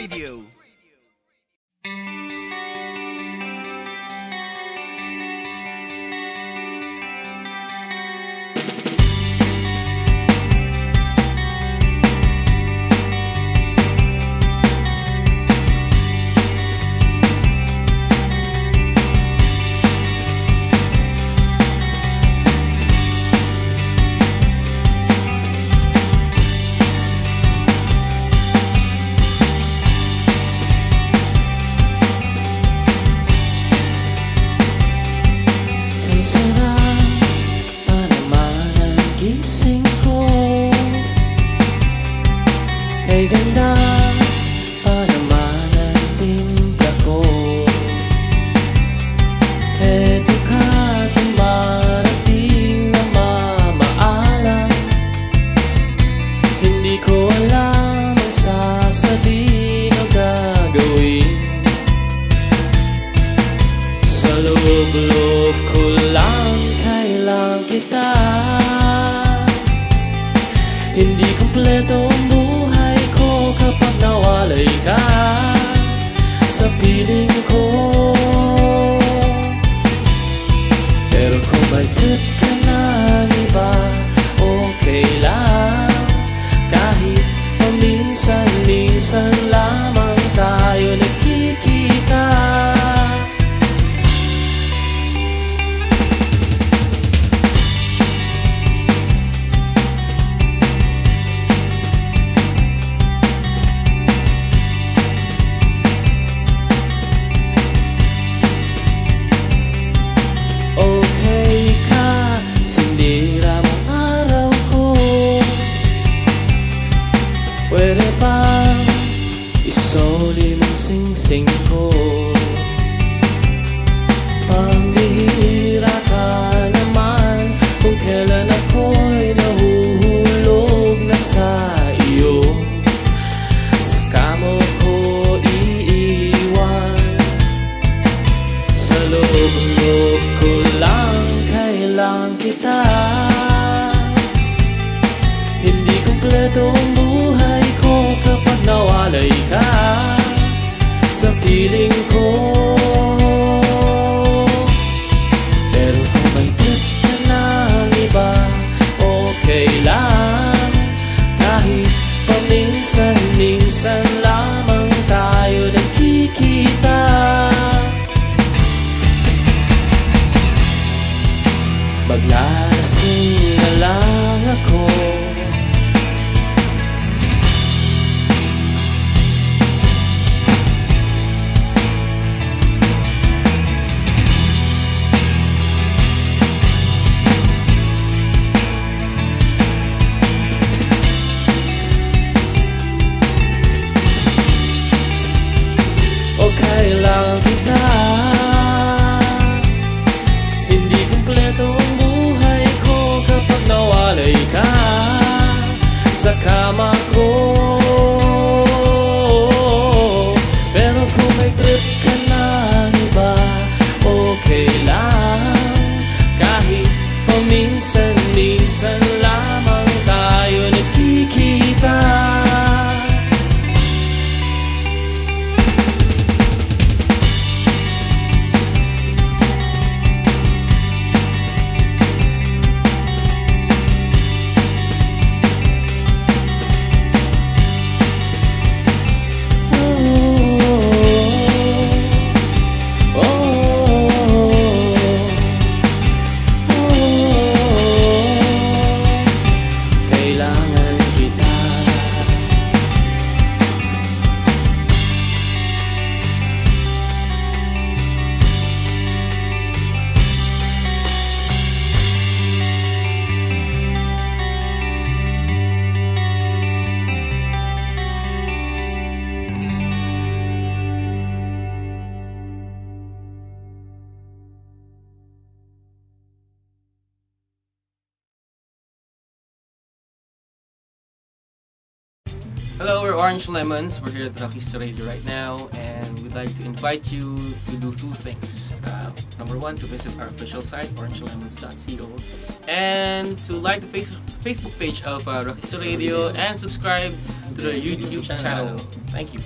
Radio. Ganda pa naman ang timpla ko Eto alam ang sasabihin o gagawin. Sa loob-loob kita. Hindi kumpleto Good. Isoli mong sing-sing ko. Pambihira ka naman Kung kailan ako'y nahuhulog na sa iyo. Saka mo ko iiwan. Sa loob-loob ko lang kailang kita. Hindi kumpleto ang buhay Maglalasing na lang ako Sa kama ko Hello, we're Orange Lemons. We're here at Rockista Radio right now, and we'd like to invite you to do two things. Uh, number one, to visit our official site, orangelemons.co, and to like the face- Facebook page of uh, Rockista Radio and subscribe to the YouTube channel. Thank you.